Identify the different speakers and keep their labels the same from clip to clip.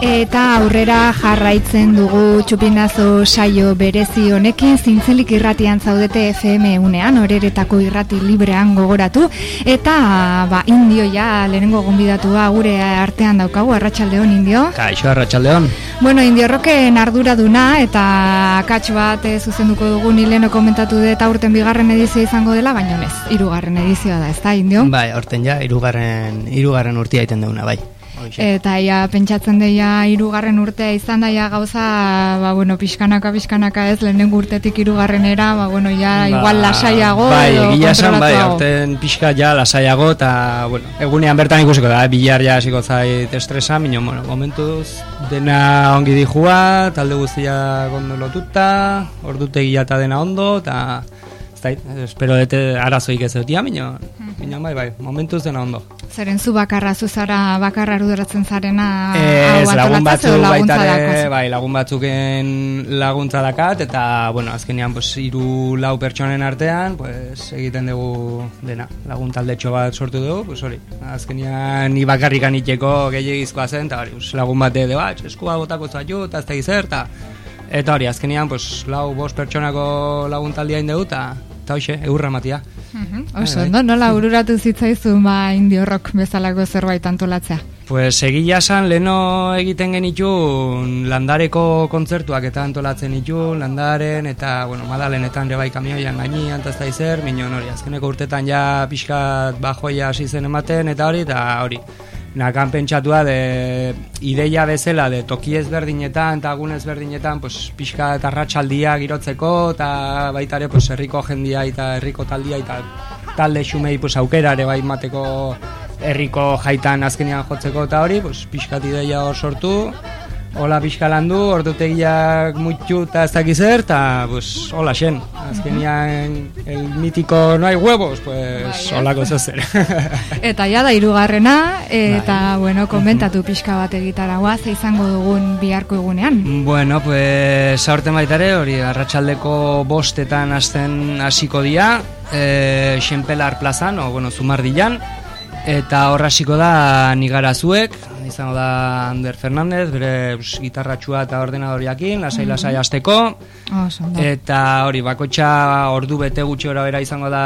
Speaker 1: Eta aurrera jarraitzen dugu txupinazo saio berezi honekin zintzelik irratian zaudete FM unean, horeretako irrati librean gogoratu. Eta ba, indio ja lehenengo gonbidatua gure artean daukagu, arratsaldeon indio.
Speaker 2: Kaixo, arratsaldeon.
Speaker 1: Bueno, indio roken arduraduna eta akats bat e, zuzenduko dugu nileno komentatu dut eta urten bigarren edizio izango dela, baina ez, irugarren edizioa da, ez da, indio?
Speaker 2: Bai, urten ja, irugarren, irugarren urtia iten duguna, bai.
Speaker 1: Eta ja, pentsatzen deia irugarren urtea izan daia gauza, ba, bueno, pixkanaka, pixkanaka ez, lehenengo urtetik irugarrenera, ba, bueno, ja, ba, igual lasaiago
Speaker 2: bai, edo kontrolatuago. Bai, orten pixka ja lasaiago, eta, bueno, egunean bertan ikusiko da, bilar ja hasiko zait estresa, minio, bueno, momentuz, dena ongi dijua, talde guztia gondo lotuta, ordutegia eta dena ondo, eta, ez espero dute arazoik ez dut, ja, minio, minio, bai, bai, momentuz dena ondo.
Speaker 1: Zeren zu bakarra zuzara bakarra aruduratzen zarena
Speaker 2: Ez, lagun batzu baitare, bai, lagun batzuken laguntza dakat, eta, bueno, azkenean, pues, iru lau pertsonen artean, pues, egiten dugu dena, lagun talde bat sortu dugu, pues, hori, azkenean, ni bakarrikan itxeko gehiagizkoa zen, eta hori, lagun bat edo, bat, eskua botako zaitu, eta ez da gizer, eta, eta hori, azkenean, pues, lau bost pertsonako lagun taldea indegu, eta, eta hoxe, eurra matia.
Speaker 1: -hmm. Oso, no, nola ururatu zitzaizun ba indio rock bezalako zerbait antolatzea?
Speaker 2: Pues egila san, leno egiten genitun landareko kontzertuak eta antolatzen ditu, landaren eta, bueno, madalenetan ere bai kamioian gaini antazta izer, minon hori, azkeneko urtetan ja pixkat bajoia hasi zen ematen eta hori, eta hori, nakan pentsatua de ideia bezala de toki ezberdinetan eta agun ezberdinetan pues, pixka eta ratxaldia girotzeko eta baita ere pues, herriko jendia eta herriko taldia eta talde xumei pues, aukera ere bai mateko herriko jaitan azkenean jotzeko eta hori pues, pixkat ideia hor sortu Hola pixka landu, ordutegiak mutxu eta ez dakiz er, eta pues, hola xen. Azkenian el mitiko no hay huevos, pues bai, eh? hola gozo zer.
Speaker 1: eta ja da irugarrena, eta bai. bueno, komentatu pixka bat egitaragoa, ze izango dugun biharko egunean.
Speaker 2: Bueno, pues aurten baitare, hori arratsaldeko bostetan hasten hasiko dia, e, Xenpelar plazan, o bueno, Zumardilan, eta horra da nigara zuek, izango da Ander Fernandez, bere gitarratxua eta ordenadoriakin, lasai mhm. lasai azteko.
Speaker 1: Oh,
Speaker 2: eta hori, bakotxa ordu bete gutxi ora bera izango da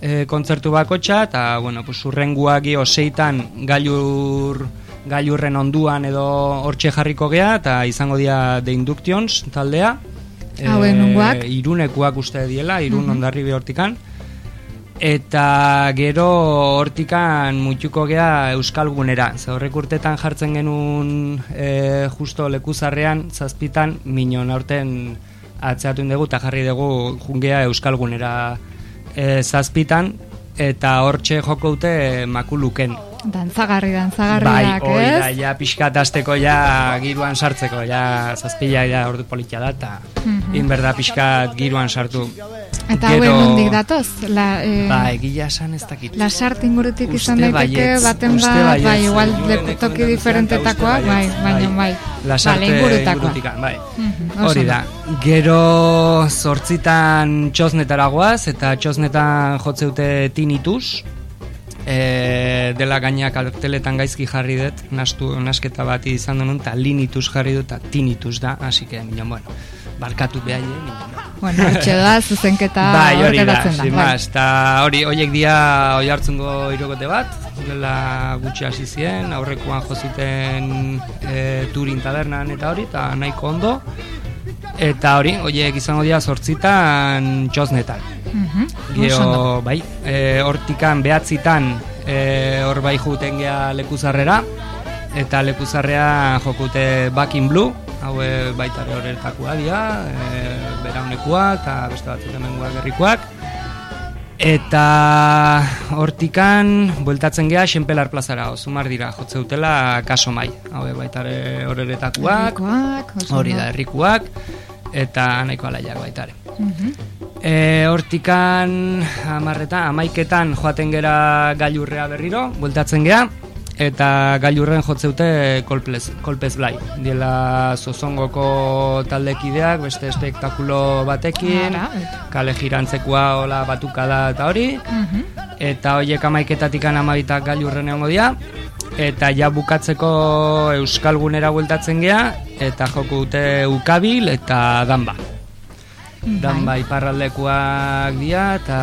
Speaker 2: e, kontzertu bakotxa, eta, bueno, pues, urrenguak oseitan gailur, gailurren onduan edo hortxe jarriko gea, eta izango dia The Inductions taldea.
Speaker 1: Hauen, e,
Speaker 2: irunekuak uste diela, irun mm ondarri behortikan eta gero hortikan mutxuko gea euskalgunera. Ze horrek urtetan jartzen genuen e, justo lekuzarrean zazpitan minon aurten atzeatu dugu eta jarri dugu jungea euskalgunera e, zazpitan eta hortxe joko dute makuluken.
Speaker 1: Dantzagarri, dantzagarriak,
Speaker 2: bai, ez? Bai, ja pixkat azteko ja giruan sartzeko, ja zazpila ja ordu politia da, eta mm -hmm. inberda pixkat giruan sartu.
Speaker 1: Eta hauen Gero... mundik datoz? La,
Speaker 2: eh, ba, egia esan ez dakit.
Speaker 1: La sart ingurutik izan daiteke, baten bat, bai, igual toki diferentetakoa, bai, baina bai.
Speaker 2: La sart ingurutik, bai. Mhm, Hori da. Gero zortzitan txosnetara guaz, eta txosnetan jotzeute tinituz, e, dela gaina karteletan gaizki jarri dut, nastu, nasketa bat izan denun, eta linituz jarri dut, eta tinituz da, hasi que, bueno, barkatu behar,
Speaker 1: Bueno, etxe da, zuzenketa
Speaker 2: bai, hori da, bai. Mas, eta hori, horiek dia, hori hartzen irogote bat, dela gutxi hasi zien, aurrekoan jozuten e, turin tabernan eta hori, eta nahiko ondo, eta hori, horiek izango dira sortzitan txosnetan.
Speaker 1: Mm
Speaker 2: Gero, bai, e, hortikan behatzitan e, hor bai juten geha lekuzarrera, eta lekuzarrea jokute Back in Blue, hau baita horretakoa dira, e, beraunekuak eta beste batzuk hemengoak berrikoak. Eta hortikan, bueltatzen geha, Xenpelar plazara, osumar dira, jotze dutela kaso mai. Hau baita horretakoak, hori da, herrikuak, eta nahiko alaiak baita ere.
Speaker 1: Mhm.
Speaker 2: E, hortikan amarretan, amaiketan joaten gera gailurrea berriro, bueltatzen gea, eta gailurren jotzeute kolpez, kolpez blai. Diela zozongoko taldekideak, beste espektakulo batekin, kale jirantzekoa hola batuka da eta hori,
Speaker 1: mhm.
Speaker 2: eta horiek amaiketatik amabitak gailurren egon dia, eta ja bukatzeko Euskalgunera bueltatzen gea, eta joko dute Ukabil eta Danba.
Speaker 1: Bai.
Speaker 2: Danba iparraldekoak dira, eta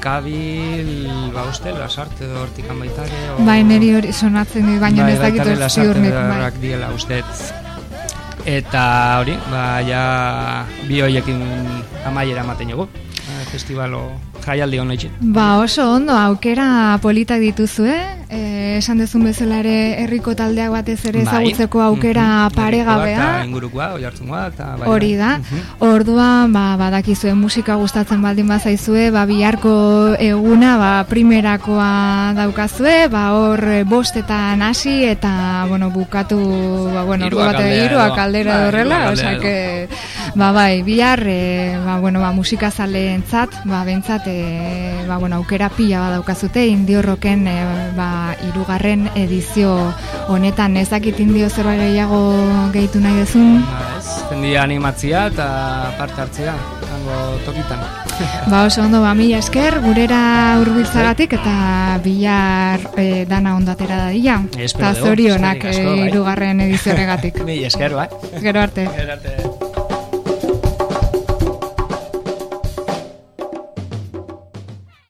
Speaker 2: Ukabil, ba uste, lasarte edo hortik baitare. o-
Speaker 1: Bai, neri hori sonatzen dit, baina
Speaker 2: Bai,
Speaker 1: ez dakit
Speaker 2: baita ere
Speaker 1: hor ziurnik. Bai.
Speaker 2: ederrak diela uste. Eta hori, ba, ja bi hoiekin amaiera ematen dugu. Eh, Festivalo jaialdi hona itxit.
Speaker 1: Ba oso ondo, aukera politak dituzue, eh, esan dezun bezala ere herriko taldeak batez ere ezagutzeko aukera
Speaker 2: Bai. Mhm.
Speaker 1: paregabea.
Speaker 2: Eta ingurukoa, oihartzungoa, eta bai,
Speaker 1: Hori
Speaker 2: bai.
Speaker 1: da,
Speaker 2: Mhm.
Speaker 1: orduan ba, badakizue musika gustatzen baldin bazaizue, ba, biharko eguna ba, primerakoa daukazue, ba, hor eh, bostetan hasi eta bueno, bukatu ba, bueno,
Speaker 2: Hiruak
Speaker 1: bate-
Speaker 2: aldera
Speaker 1: hiruak
Speaker 2: edo.
Speaker 1: aldera
Speaker 2: Bai,
Speaker 1: ba, bai, bihar eh, ba, bueno, ba, musika zalentzat, ba, bentsat eh, ba, bueno, aukera pila badaukazute indio roken eh, ba, irugarren edizio honetan ez dakit indio zerbait gehiago gehitu nahi dezun.
Speaker 2: Ba, animatzia eta parte hartzea, hango tokitan.
Speaker 1: Ba oso ondo, ba, mila esker, gurera hurbiltzagatik eta bihar e, dana ondo atera dadila. Eta zorionak e,
Speaker 2: bai.
Speaker 1: irugarren edizioregatik.
Speaker 2: Mila esker, bai.
Speaker 1: Gero arte.
Speaker 2: Gero arte.